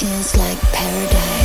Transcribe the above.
feels like paradise.